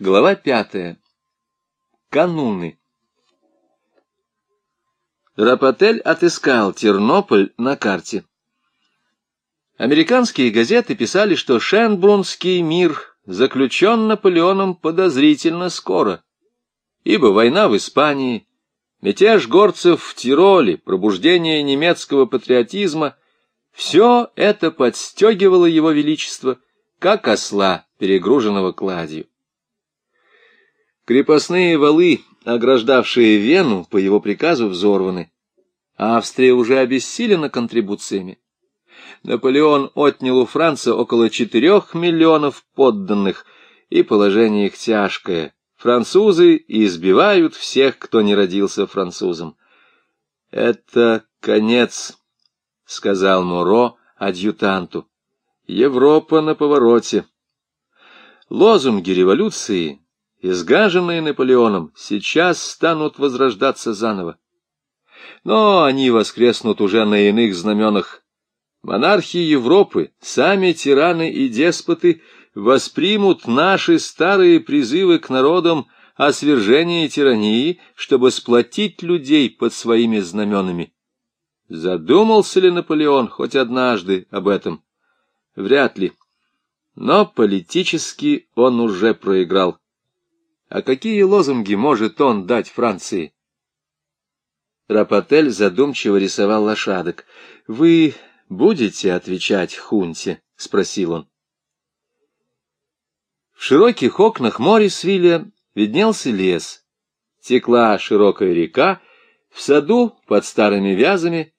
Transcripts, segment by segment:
Глава пятая. Кануны. Рапотель отыскал Тернополь на карте. Американские газеты писали, что Шенбрунский мир заключен Наполеоном подозрительно скоро, ибо война в Испании, мятеж горцев в Тироле, пробуждение немецкого патриотизма — все это подстегивало его величество, как осла, перегруженного кладью. Крепостные валы, ограждавшие Вену, по его приказу взорваны. Австрия уже обессилена контрибуциями. Наполеон отнял у Франца около четырех миллионов подданных, и положение их тяжкое. Французы избивают всех, кто не родился французом. — Это конец, — сказал Моро адъютанту. — Европа на повороте. Лозунги революции изгаженные Наполеоном, сейчас станут возрождаться заново. Но они воскреснут уже на иных знаменах. Монархи Европы, сами тираны и деспоты, воспримут наши старые призывы к народам о свержении тирании, чтобы сплотить людей под своими знаменами. Задумался ли Наполеон хоть однажды об этом? Вряд ли. Но политически он уже проиграл. А какие лозунги может он дать Франции? Рапотель задумчиво рисовал лошадок. — Вы будете отвечать хунте? — спросил он. В широких окнах Морисвилля виднелся лес. Текла широкая река, в саду под старыми вязами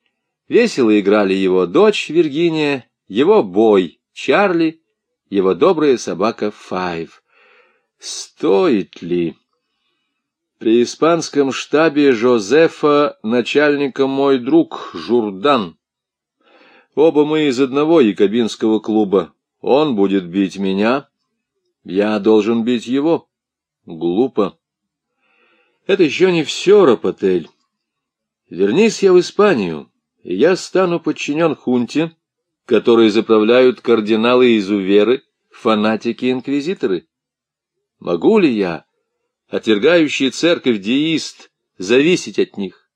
весело играли его дочь Виргиния, его бой Чарли, его добрая собака Файв. Стоит ли? При испанском штабе Жозефа начальником мой друг Журдан. Оба мы из одного якобинского клуба. Он будет бить меня, я должен бить его. Глупо. Это еще не все, Рапотель. Вернись я в Испанию, и я стану подчинен хунте, которые заправляют кардиналы-изуверы, фанатики-инквизиторы. Могу ли я, отвергающий церковь деист, зависеть от них?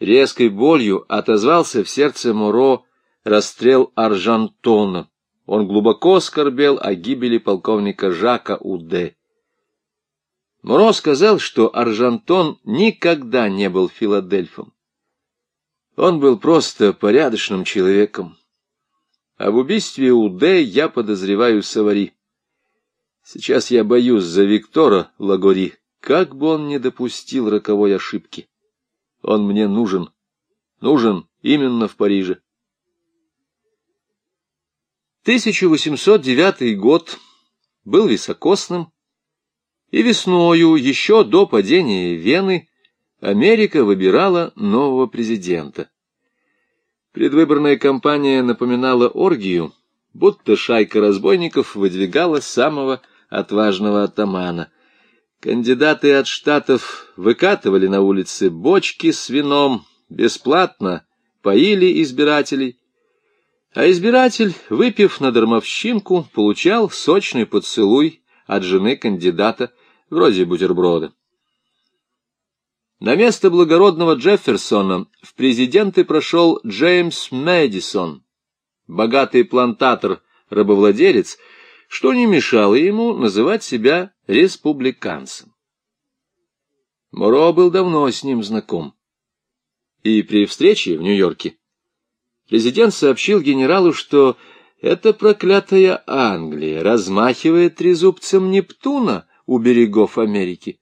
Резкой болью отозвался в сердце Муро расстрел Аржантона. Он глубоко скорбел о гибели полковника Жака Уде. Муро сказал, что Аржантон никогда не был филадельфом. Он был просто порядочным человеком. Об убийстве Уде я подозреваю Савари. Сейчас я боюсь за Виктора Лагори, как бы он не допустил роковой ошибки. Он мне нужен, нужен именно в Париже. 1809 год был високосным, и весною, еще до падения Вены, Америка выбирала нового президента. Предвыборная кампания напоминала оргию, будто шайка разбойников выдвигала самого отважного атамана. Кандидаты от штатов выкатывали на улице бочки с вином, бесплатно поили избирателей, а избиратель, выпив на дармовщинку, получал сочный поцелуй от жены кандидата, вроде бутерброда. На место благородного Джефферсона в президенты прошел Джеймс Мэдисон, богатый плантатор-рабовладелец, что не мешало ему называть себя республиканцем. Моро был давно с ним знаком. И при встрече в Нью-Йорке президент сообщил генералу, что эта проклятая Англия размахивает трезубцем Нептуна у берегов Америки.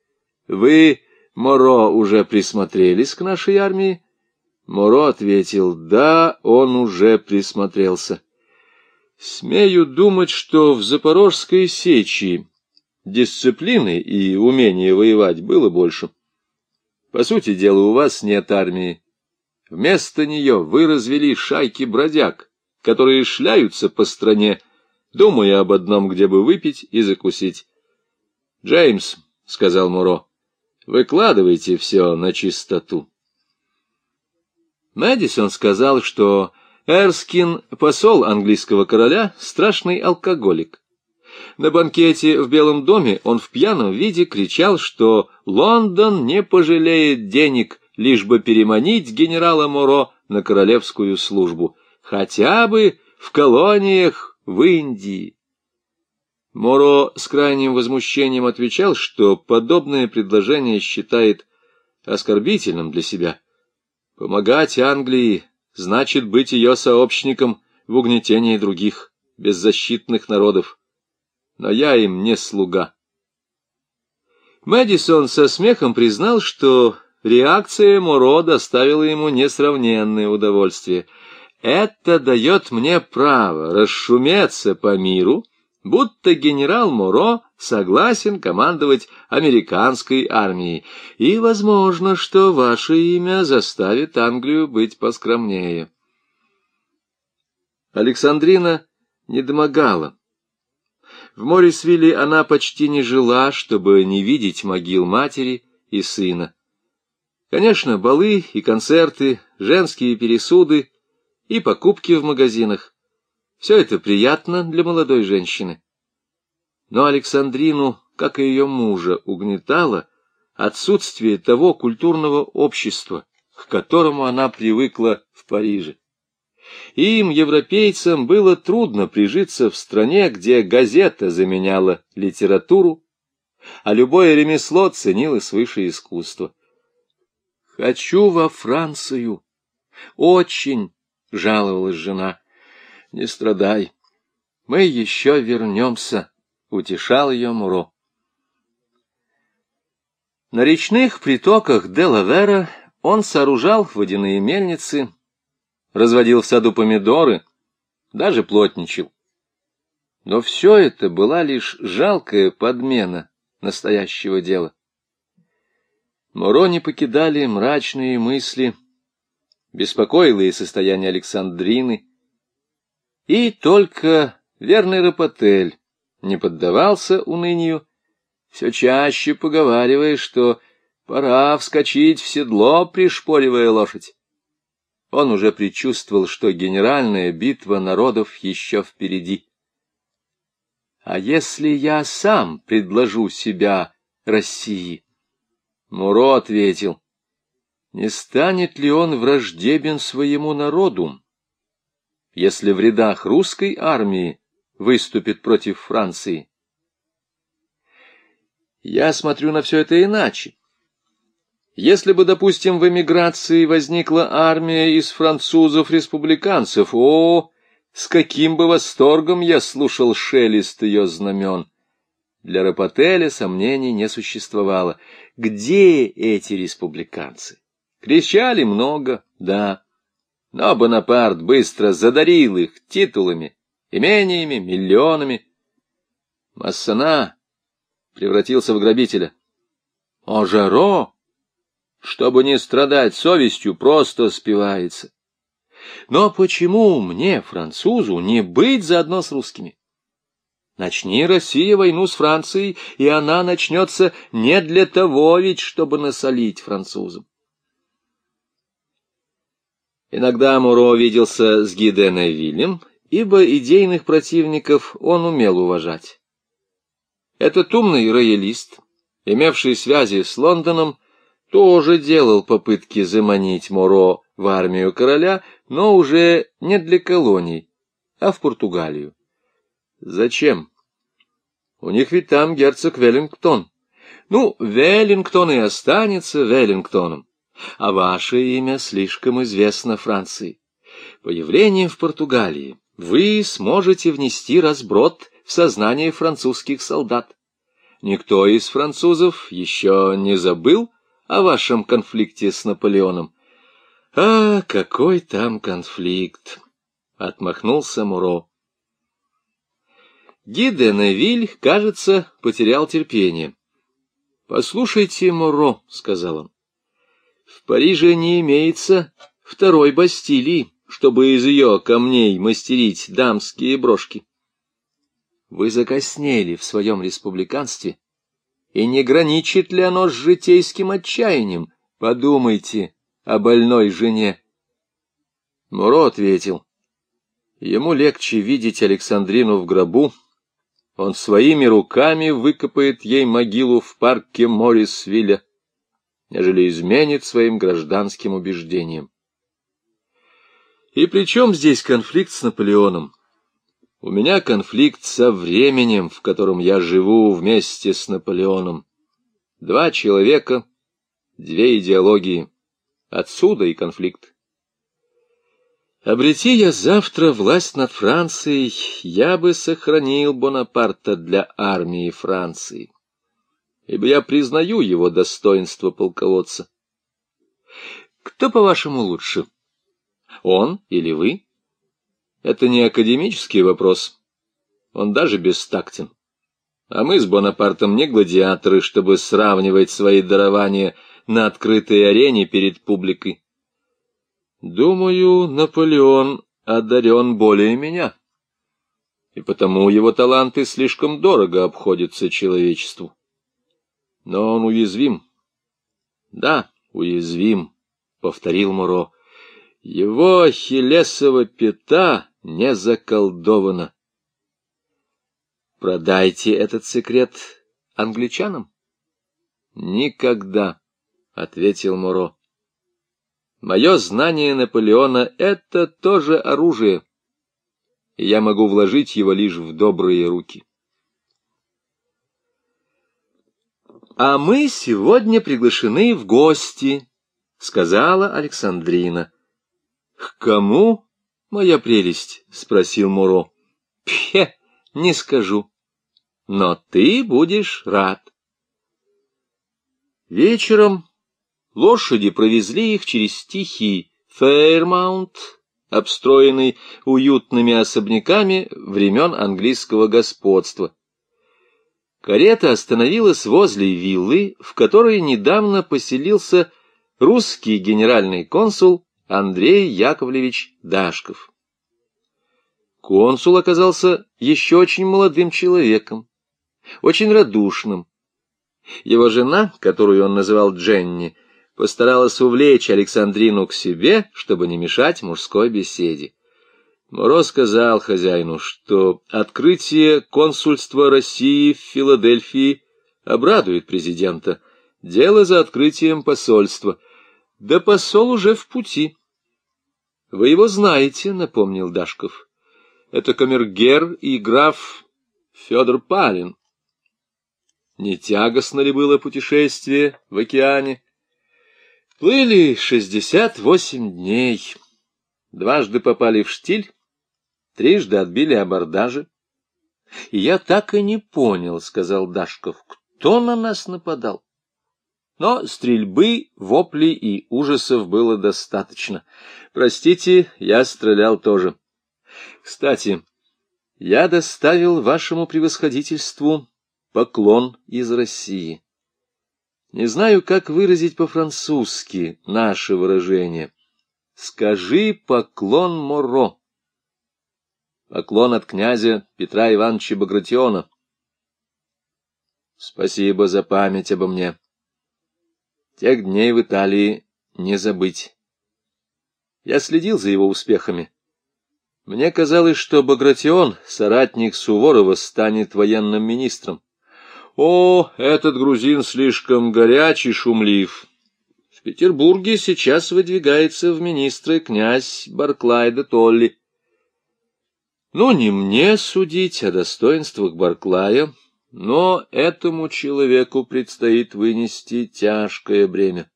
Вы, Моро, уже присмотрелись к нашей армии? Моро ответил, да, он уже присмотрелся. Смею думать, что в Запорожской сечи дисциплины и умения воевать было больше. По сути дела, у вас нет армии. Вместо нее вы развели шайки бродяг, которые шляются по стране, думая об одном, где бы выпить и закусить. — Джеймс, — сказал Муро, — выкладывайте все на чистоту. Мэдисон сказал, что Эрскин, посол английского короля, страшный алкоголик. На банкете в Белом доме он в пьяном виде кричал, что Лондон не пожалеет денег, лишь бы переманить генерала Моро на королевскую службу, хотя бы в колониях в Индии. Моро с крайним возмущением отвечал, что подобное предложение считает оскорбительным для себя. Помогать Англии значит быть ее сообщником в угнетении других, беззащитных народов. Но я им не слуга. Мэдисон со смехом признал, что реакция Моро доставила ему несравненное удовольствие. «Это дает мне право расшуметься по миру», будто генерал Моро согласен командовать американской армией, и возможно, что ваше имя заставит Англию быть поскромнее. Александрина не домогала. В Моррисвилле она почти не жила, чтобы не видеть могил матери и сына. Конечно, балы и концерты, женские пересуды и покупки в магазинах все это приятно для молодой женщины. Но Александрину, как и ее мужа, угнетало отсутствие того культурного общества, к которому она привыкла в Париже. Им, европейцам, было трудно прижиться в стране, где газета заменяла литературу, а любое ремесло ценилось выше искусства. «Хочу во Францию!» «Очень!» — жаловалась жена. Не страдай. Мы еще вернемся, — утешал ее Муро. На речных притоках Делавера он сооружал водяные мельницы, разводил в саду помидоры, даже плотничал. Но все это была лишь жалкая подмена настоящего дела. Муро не покидали мрачные мысли, беспокоилые состояние Александрины, и только верный Рапотель не поддавался унынию, все чаще поговаривая, что пора вскочить в седло, пришпоривая лошадь. Он уже предчувствовал, что генеральная битва народов еще впереди. А если я сам предложу себя России? Муро ответил, не станет ли он враждебен своему народу? если в рядах русской армии выступит против Франции. Я смотрю на все это иначе. Если бы, допустим, в эмиграции возникла армия из французов-республиканцев, о, с каким бы восторгом я слушал шелест ее знамен! Для Рапотеля сомнений не существовало. Где эти республиканцы? Кричали много, да. Но Бонапарт быстро задарил их титулами, имениями, миллионами. Массана превратился в грабителя. А Жаро, чтобы не страдать совестью, просто спивается. Но почему мне, французу, не быть заодно с русскими? Начни Россия войну с Францией, и она начнется не для того ведь, чтобы насолить французам. Иногда Муро виделся с Гиденой Вильям, ибо идейных противников он умел уважать. Этот умный роялист, имевший связи с Лондоном, тоже делал попытки заманить Моро в армию короля, но уже не для колоний, а в Португалию. Зачем? У них ведь там герцог Веллингтон. Ну, Веллингтон и останется Веллингтоном а ваше имя слишком известно Франции. Появлением в Португалии вы сможете внести разброд в сознание французских солдат. Никто из французов еще не забыл о вашем конфликте с Наполеоном. А какой там конфликт! Отмахнулся Муро. Гиде Невиль, кажется, потерял терпение. «Послушайте, Муро», — сказал он, в Париже не имеется второй Бастилии, чтобы из ее камней мастерить дамские брошки. Вы закоснели в своем республиканстве, и не граничит ли оно с житейским отчаянием? Подумайте о больной жене. Муро ответил, ему легче видеть Александрину в гробу, он своими руками выкопает ей могилу в парке Моррисвилля, нежели изменит своим гражданским убеждениям. И при чем здесь конфликт с Наполеоном? У меня конфликт со временем, в котором я живу вместе с Наполеоном. Два человека, две идеологии. Отсюда и конфликт. Обрети я завтра власть над Францией, я бы сохранил Бонапарта для армии Франции, ибо я признаю его достоинство полководца. Кто, по-вашему, лучше, он или вы? Это не академический вопрос, он даже бестактен. А мы с Бонапартом не гладиаторы, чтобы сравнивать свои дарования на открытой арене перед публикой. Думаю, Наполеон одарен более меня, и потому его таланты слишком дорого обходятся человечеству. Но он уязвим. Да, уязвим, — повторил Муро. Его ахиллесова пята не заколдована. Продайте этот секрет англичанам? Никогда, — ответил Муро. Мое знание Наполеона — это тоже оружие, и я могу вложить его лишь в добрые руки. «А мы сегодня приглашены в гости», — сказала Александрина. «К кому, моя прелесть?» — спросил Муро. «Пхе, не скажу, но ты будешь рад». Вечером Лошади провезли их через тихий Фейрмаунт, обстроенный уютными особняками времен английского господства. Карета остановилась возле виллы, в которой недавно поселился русский генеральный консул Андрей Яковлевич Дашков. Консул оказался еще очень молодым человеком, очень радушным. Его жена, которую он называл Дженни, — постаралась увлечь Александрину к себе, чтобы не мешать мужской беседе. Моро сказал хозяину, что открытие консульства России в Филадельфии обрадует президента. Дело за открытием посольства. Да посол уже в пути. — Вы его знаете, — напомнил Дашков. — Это камергер и граф Федор Палин. Не тягостно ли было путешествие в океане? — Плыли шестьдесят восемь дней. Дважды попали в штиль, трижды отбили абордажи. — я так и не понял, — сказал Дашков, — кто на нас нападал. Но стрельбы, воплей и ужасов было достаточно. Простите, я стрелял тоже. Кстати, я доставил вашему превосходительству поклон из России. Не знаю, как выразить по-французски наше выражение. Скажи поклон Моро. Поклон от князя Петра Ивановича Багратиона. Спасибо за память обо мне. Тех дней в Италии не забыть. Я следил за его успехами. Мне казалось, что Багратион, соратник Суворова, станет военным министром. О, этот грузин слишком горячий, шумлив. В Петербурге сейчас выдвигается в министры князь Барклай де Толли. Ну, не мне судить о достоинствах Барклая, но этому человеку предстоит вынести тяжкое бремя.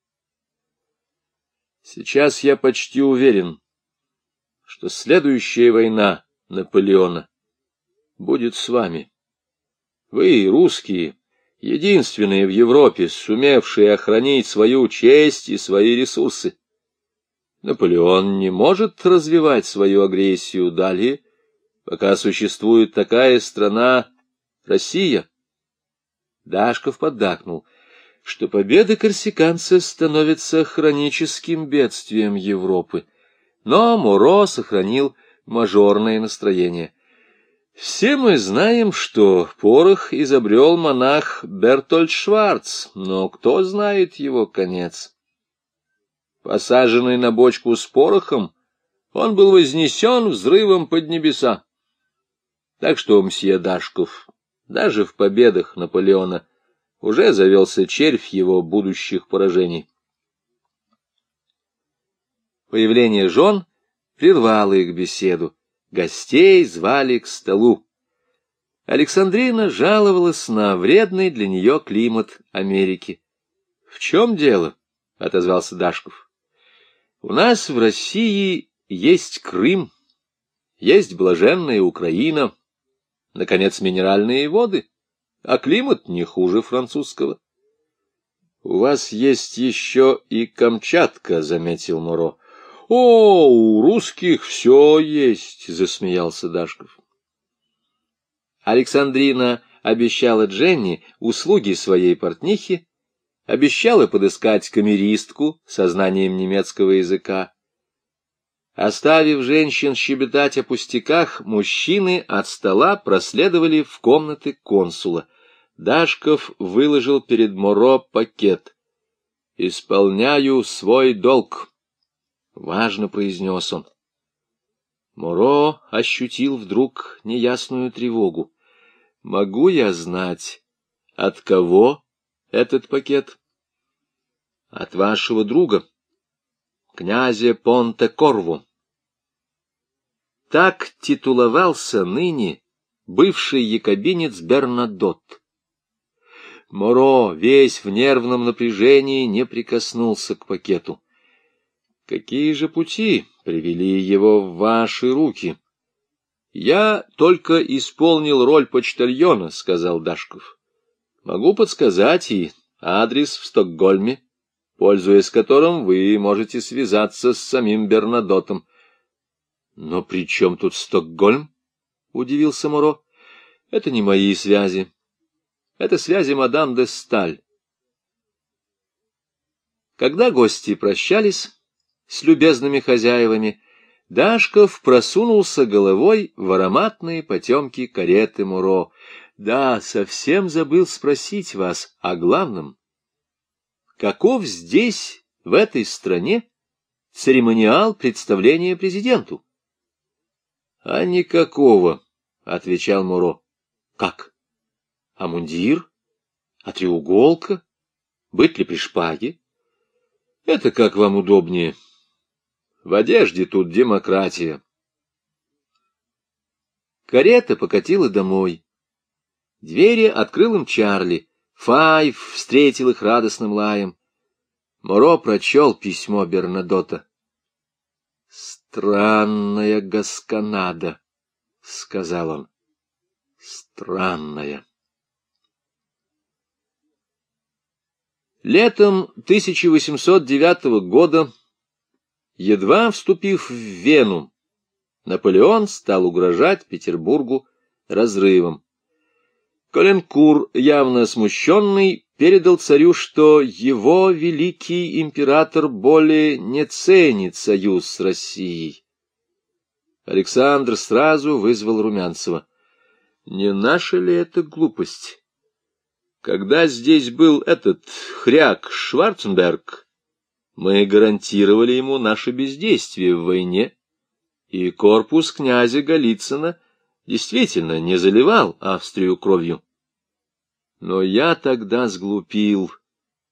Сейчас я почти уверен, что следующая война Наполеона будет с вами. Вы, русские, единственные в Европе, сумевшие охранить свою честь и свои ресурсы. Наполеон не может развивать свою агрессию далее, пока существует такая страна Россия. Дашков поддакнул, что победа корсиканца становится хроническим бедствием Европы, но Муро сохранил мажорное настроение — все мы знаем, что порох изобрел монах Бертольд Шварц, но кто знает его конец? Посаженный на бочку с порохом, он был вознесен взрывом под небеса. Так что, мсье Дашков, Даже в победах Наполеона уже завелся червь его будущих поражений. Появление жен прервало их беседу. Гостей звали к столу. Александрина жаловалась на вредный для нее климат Америки. — В чем дело? — отозвался Дашков. — У нас в России есть Крым, есть блаженная Украина, наконец, минеральные воды, а климат не хуже французского. — У вас есть еще и Камчатка, — заметил Муро. «О, у русских все есть!» — засмеялся Дашков. Александрина обещала Дженни услуги своей портнихи, обещала подыскать камеристку со знанием немецкого языка. Оставив женщин щебетать о пустяках, мужчины от стола проследовали в комнаты консула. Дашков выложил перед Моро пакет. «Исполняю свой долг». — важно произнес он. Моро ощутил вдруг неясную тревогу. «Могу я знать, от кого этот пакет?» «От вашего друга, князя Понте-Корву». Так титуловался ныне бывший якобинец Бернадот. Моро, весь в нервном напряжении, не прикоснулся к пакету. Какие же пути привели его в ваши руки? Я только исполнил роль почтальона, сказал Дашков. Могу подсказать и адрес в Стокгольме, пользуясь которым вы можете связаться с самим Бернадотом. Но при чем тут Стокгольм? удивился Моро. Это не мои связи. Это связи мадам де Сталь. Когда гости прощались, с любезными хозяевами, Дашков просунулся головой в ароматные потемки кареты Муро. Да, совсем забыл спросить вас о главном. Каков здесь, в этой стране, церемониал представления президенту? — А никакого, — отвечал Муро. — Как? А мундир? А треуголка? Быть ли при шпаге? — Это как вам удобнее. — в одежде тут демократия. Карета покатила домой. Двери открыл им Чарли. Файв встретил их радостным лаем. Моро прочел письмо Бернадота. «Странная Гасканада», — сказал он. «Странная». Летом 1809 года Едва вступив в Вену, Наполеон стал угрожать Петербургу разрывом. Коленкур, явно смущенный, передал царю, что его великий император более не ценит союз с Россией. Александр сразу вызвал Румянцева. Не наша ли это глупость? Когда здесь был этот хряк Шварценберг, мы гарантировали ему наше бездействие в войне, и корпус князя Голицына действительно не заливал Австрию кровью. Но я тогда сглупил,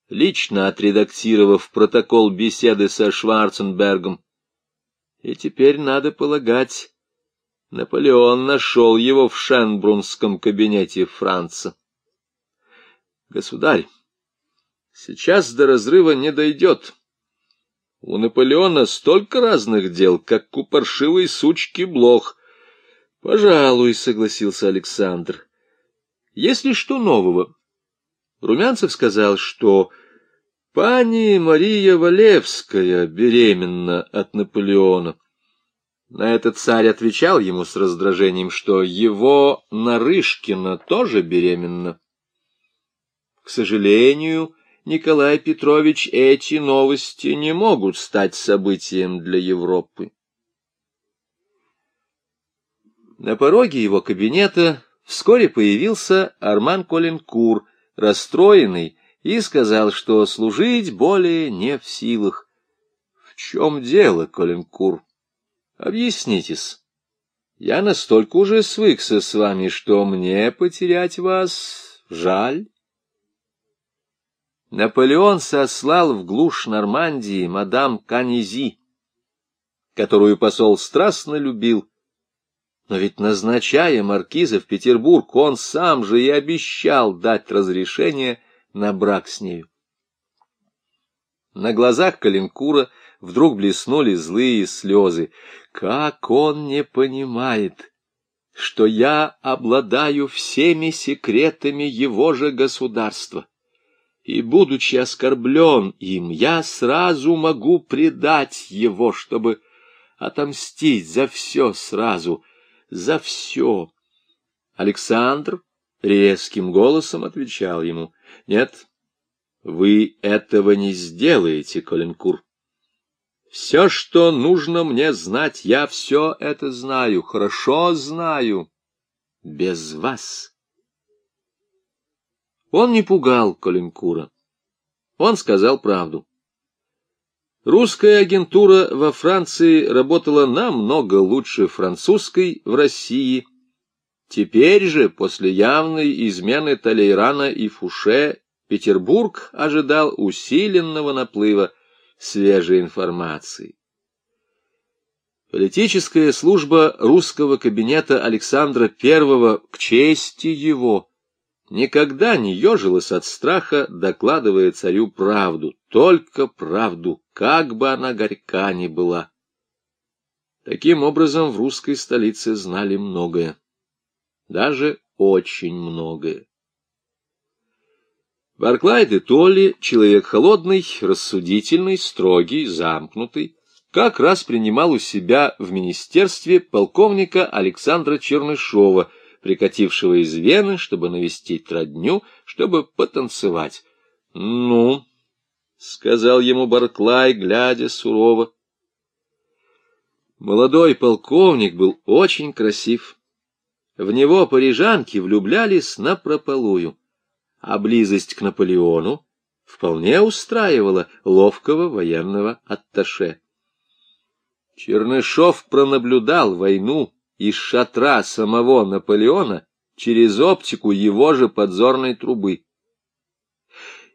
лично отредактировав протокол беседы со Шварценбергом. И теперь, надо полагать, Наполеон нашел его в Шенбрунском кабинете Франца. Государь, сейчас до разрыва не дойдет. У Наполеона столько разных дел, как у сучки блох. — Пожалуй, — согласился Александр. — Если что нового? Румянцев сказал, что пани Мария Валевская беременна от Наполеона. На это царь отвечал ему с раздражением, что его Нарышкина тоже беременна. К сожалению, Николай Петрович, эти новости не могут стать событием для Европы. На пороге его кабинета вскоре появился Арман Коленкур, расстроенный, и сказал, что служить более не в силах. — В чем дело, Коленкур? Объяснитесь. Я настолько уже свыкся с вами, что мне потерять вас жаль. Наполеон сослал в глушь Нормандии мадам Канези, которую посол страстно любил. Но ведь, назначая маркиза в Петербург, он сам же и обещал дать разрешение на брак с нею. На глазах Калинкура вдруг блеснули злые слезы. Как он не понимает, что я обладаю всеми секретами его же государства, и, будучи оскорблен им, я сразу могу предать его, чтобы отомстить за все сразу, за все. Александр резким голосом отвечал ему, — Нет, вы этого не сделаете, Коленкур. Все, что нужно мне знать, я все это знаю, хорошо знаю. Без вас. Он не пугал Коленкура. Он сказал правду. Русская агентура во Франции работала намного лучше французской в России. Теперь же, после явной измены Талейрана и Фуше, Петербург ожидал усиленного наплыва свежей информации. Политическая служба русского кабинета Александра I к чести его никогда не ежилась от страха, докладывая царю правду, только правду, как бы она горька ни была. Таким образом, в русской столице знали многое, даже очень многое. Барклай де Толли, человек холодный, рассудительный, строгий, замкнутый, как раз принимал у себя в министерстве полковника Александра Чернышова, прикатившего из Вены, чтобы навестить родню, чтобы потанцевать. — Ну, — сказал ему Барклай, глядя сурово. Молодой полковник был очень красив. В него парижанки влюблялись напропалую а близость к Наполеону вполне устраивала ловкого военного атташе. Чернышов пронаблюдал войну из шатра самого Наполеона через оптику его же подзорной трубы.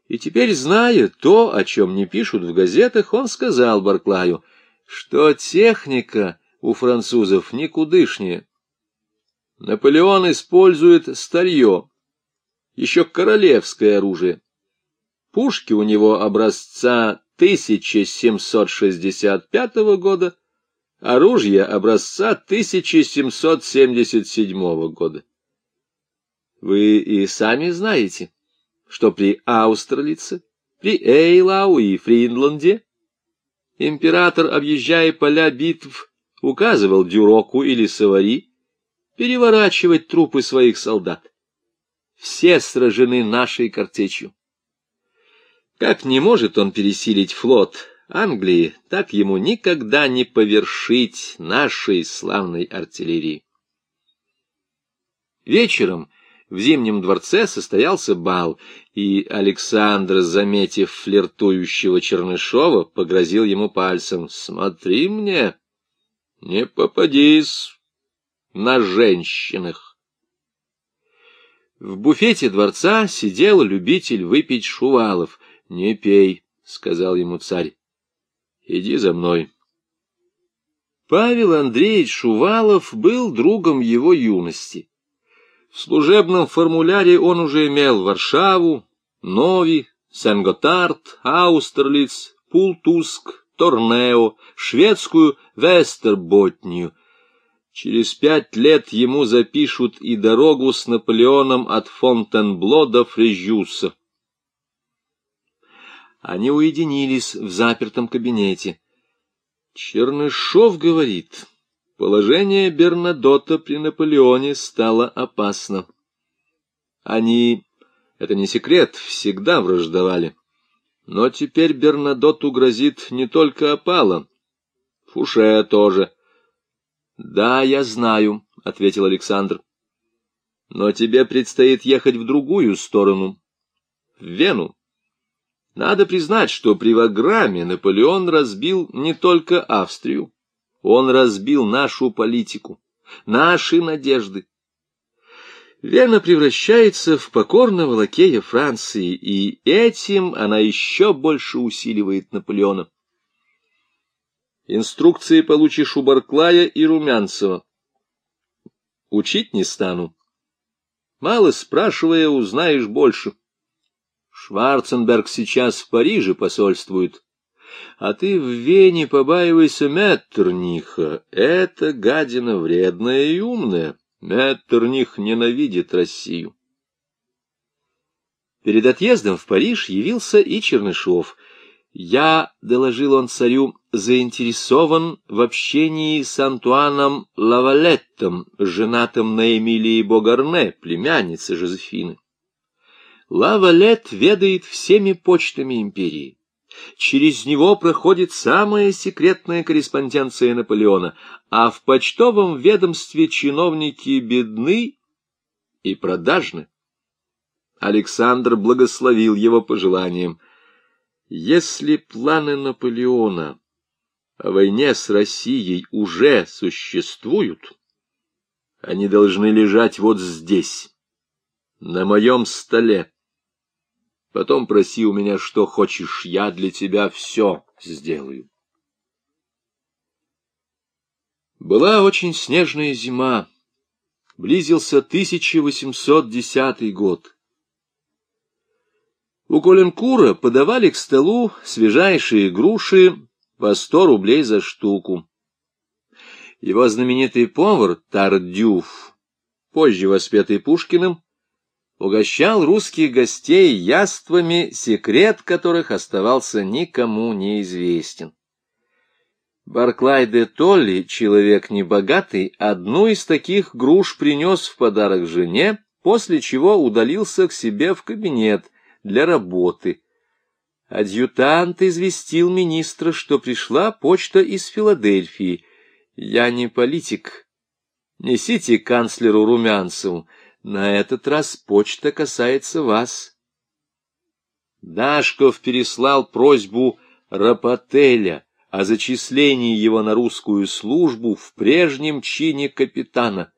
И теперь, зная то, о чем не пишут в газетах, он сказал Барклаю, что техника у французов никудышнее. Наполеон использует старье, еще королевское оружие. Пушки у него образца 1765 года, оружие образца 1777 года. Вы и сами знаете, что при Аустерлице, при Эйлау и Фриндланде император, объезжая поля битв, указывал Дюроку или Савари переворачивать трупы своих солдат все сражены нашей картечью. Как не может он пересилить флот Англии, так ему никогда не повершить нашей славной артиллерии. Вечером в Зимнем дворце состоялся бал, и Александр, заметив флиртующего Чернышова, погрозил ему пальцем. «Смотри мне, не попадись на женщинах». В буфете дворца сидел любитель выпить Шувалов. — Не пей, — сказал ему царь. — Иди за мной. Павел Андреевич Шувалов был другом его юности. В служебном формуляре он уже имел Варшаву, Нови, Сен-Готард, Аустерлиц, Пултуск, Торнео, шведскую Вестерботнию — Через пять лет ему запишут и дорогу с Наполеоном от Фонтенбло до Фрежюса. Они уединились в запертом кабинете. Чернышов говорит, положение Бернадота при Наполеоне стало опасно. Они, это не секрет, всегда враждовали. Но теперь Бернадоту грозит не только опала, Фуше тоже. — Да, я знаю, — ответил Александр. — Но тебе предстоит ехать в другую сторону, в Вену. Надо признать, что при Ваграме Наполеон разбил не только Австрию, он разбил нашу политику. наши надежды. Вена превращается в покорного лакея Франции, и этим она еще больше усиливает Наполеона. Инструкции получишь у Барклая и Румянцева. Учить не стану. Мало спрашивая, узнаешь больше. Шварценберг сейчас в Париже посольствует, а ты в Вене побаивайся Меттерниха. Это гадина вредная и умная. Меттерних ненавидит Россию. Перед отъездом в Париж явился и Чернышов. Я, — доложил он царю, — заинтересован в общении с Антуаном Лавалеттом, женатым на Эмилии Богарне, племяннице Жозефины. Лавалет ведает всеми почтами империи. Через него проходит самая секретная корреспонденция Наполеона, а в почтовом ведомстве чиновники бедны и продажны. Александр благословил его пожеланием. Если планы Наполеона о войне с Россией уже существуют, они должны лежать вот здесь, на моем столе. Потом проси у меня, что хочешь, я для тебя все сделаю. Была очень снежная зима. Близился 1810 год. У Коленкура подавали к столу свежайшие груши по сто рублей за штуку. Его знаменитый повар Тардюф, позже воспетый Пушкиным, угощал русских гостей яствами, секрет которых оставался никому неизвестен. Барклай де Толли, человек небогатый, одну из таких груш принес в подарок жене, после чего удалился к себе в кабинет для работы. Адъютант известил министра, что пришла почта из Филадельфии. «Я не политик. Несите канцлеру Румянцеву. На этот раз почта касается вас. Дашков переслал просьбу Рапотеля о зачислении его на русскую службу в прежнем чине капитана.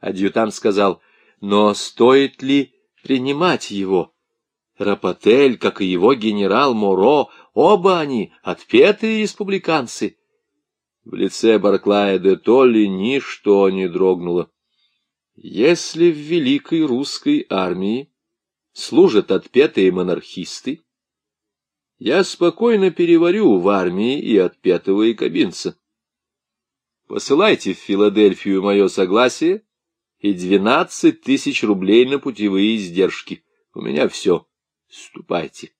Адъютант сказал, но стоит ли принимать его? Рапотель, как и его генерал Моро, оба они отпетые республиканцы. В лице Барклая де Толли ничто не дрогнуло. Если в великой русской армии служат отпетые монархисты, я спокойно переварю в армии и отпетого якобинца. Посылайте в Филадельфию мое согласие и двенадцать тысяч рублей на путевые издержки. У меня все. Ступайте.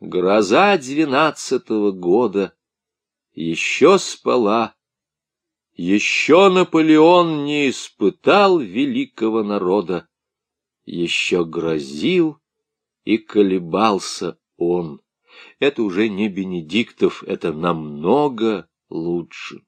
Гроза двенадцатого года еще спала, еще Наполеон не испытал великого народа, еще грозил и колебался он. Это уже не Бенедиктов, это намного лучше.